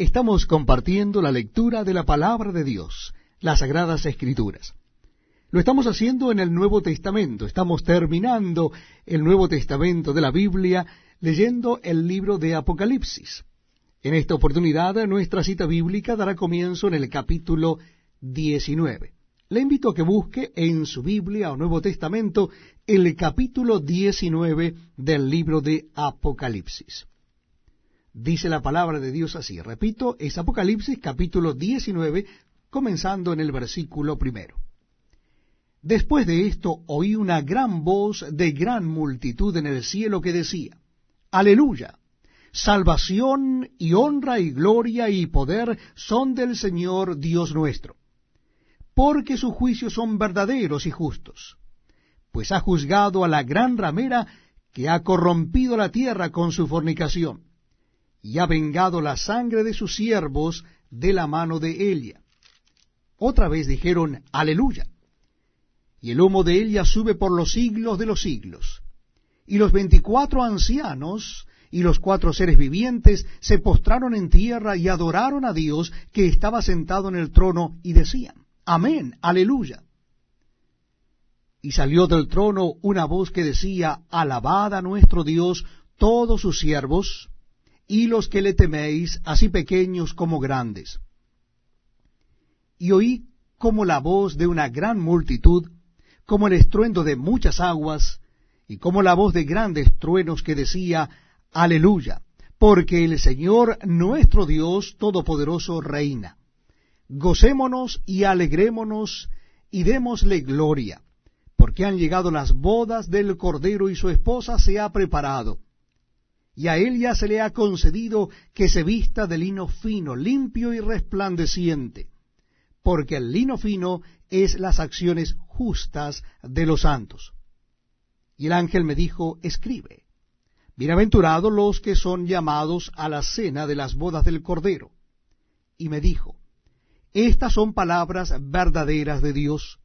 Estamos compartiendo la lectura de la palabra de Dios, las Sagradas Escrituras. Lo estamos haciendo en el Nuevo Testamento. Estamos terminando el Nuevo Testamento de la Biblia leyendo el libro de Apocalipsis. En esta oportunidad nuestra cita bíblica dará comienzo en el capítulo 19. Le invito a que busque en su Biblia o Nuevo Testamento el capítulo 19 del libro de Apocalipsis. Dice la palabra de Dios así. Repito, es Apocalipsis capítulo 19, comenzando en el versículo primero. Después de esto oí una gran voz de gran multitud en el cielo que decía, Aleluya, salvación y honra y gloria y poder son del Señor Dios nuestro, porque sus juicios son verdaderos y justos, pues ha juzgado a la gran ramera que ha corrompido la tierra con su fornicación y ha vengado la sangre de sus siervos de la mano de Elia. Otra vez dijeron, Aleluya. Y el humo de Elia sube por los siglos de los siglos. Y los veinticuatro ancianos y los cuatro seres vivientes se postraron en tierra y adoraron a Dios que estaba sentado en el trono y decían, Amén, aleluya. Y salió del trono una voz que decía, Alabad a nuestro Dios todos sus siervos, y los que le teméis, así pequeños como grandes. Y oí como la voz de una gran multitud, como el estruendo de muchas aguas, y como la voz de grandes truenos que decía, Aleluya, porque el Señor nuestro Dios Todopoderoso reina. Gocémonos y alegrémonos y démosle gloria, porque han llegado las bodas del Cordero y su esposa se ha preparado y a él ya se le ha concedido que se vista de lino fino, limpio y resplandeciente, porque el lino fino es las acciones justas de los santos. Y el ángel me dijo, escribe, bienaventurados los que son llamados a la cena de las bodas del Cordero. Y me dijo, estas son palabras verdaderas de Dios.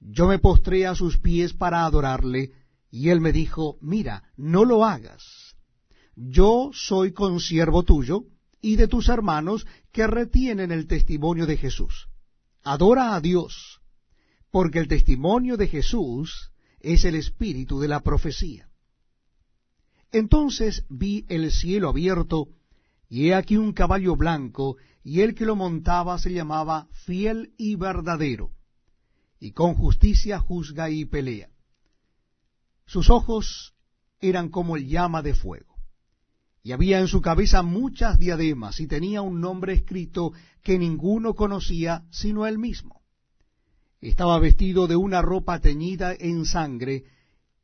Yo me postré a sus pies para adorarle, y él me dijo, mira, no lo hagas yo soy consiervo tuyo y de tus hermanos que retienen el testimonio de Jesús. Adora a Dios, porque el testimonio de Jesús es el espíritu de la profecía. Entonces vi el cielo abierto, y he aquí un caballo blanco, y el que lo montaba se llamaba fiel y verdadero, y con justicia juzga y pelea. Sus ojos eran como el llama de fuego y había en su cabeza muchas diademas, y tenía un nombre escrito que ninguno conocía sino él mismo. Estaba vestido de una ropa teñida en sangre,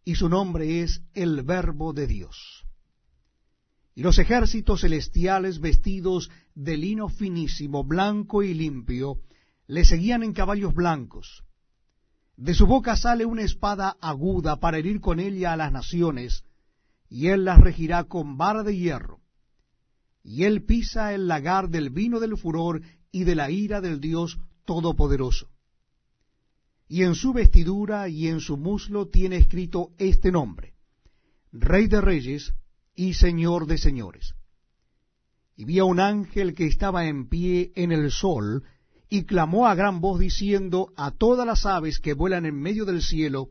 y su nombre es el Verbo de Dios. Y los ejércitos celestiales vestidos de lino finísimo, blanco y limpio, le seguían en caballos blancos. De su boca sale una espada aguda para herir con ella a las naciones, y él las regirá con vara de hierro. Y él pisa el lagar del vino del furor y de la ira del Dios Todopoderoso. Y en su vestidura y en su muslo tiene escrito este nombre, Rey de Reyes y Señor de Señores. Y vi a un ángel que estaba en pie en el sol, y clamó a gran voz diciendo a todas las aves que vuelan en medio del cielo,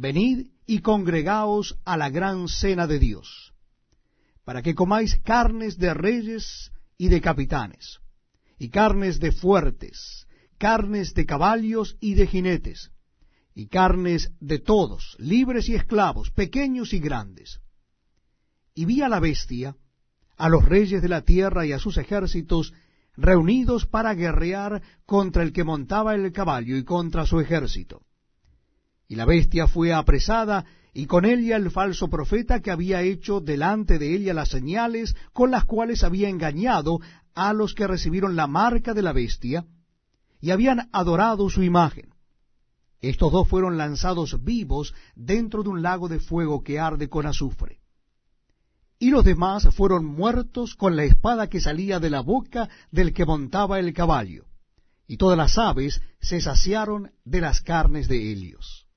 Venid y congregaos a la gran cena de Dios, para que comáis carnes de reyes y de capitanes, y carnes de fuertes, carnes de caballos y de jinetes, y carnes de todos, libres y esclavos, pequeños y grandes. Y vi a la bestia, a los reyes de la tierra y a sus ejércitos, reunidos para guerrear contra el que montaba el caballo y contra su ejército. Y la bestia fue apresada, y con ella el falso profeta que había hecho delante de ella las señales con las cuales había engañado a los que recibieron la marca de la bestia, y habían adorado su imagen. Estos dos fueron lanzados vivos dentro de un lago de fuego que arde con azufre. Y los demás fueron muertos con la espada que salía de la boca del que montaba el caballo, y todas las aves se saciaron de las carnes de ellos.